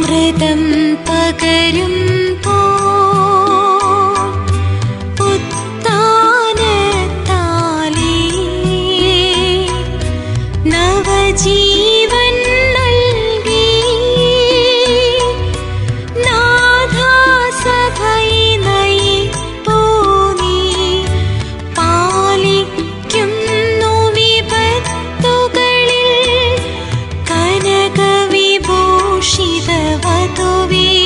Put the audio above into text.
अमृतं पकरुं पुता नाली नवजी तु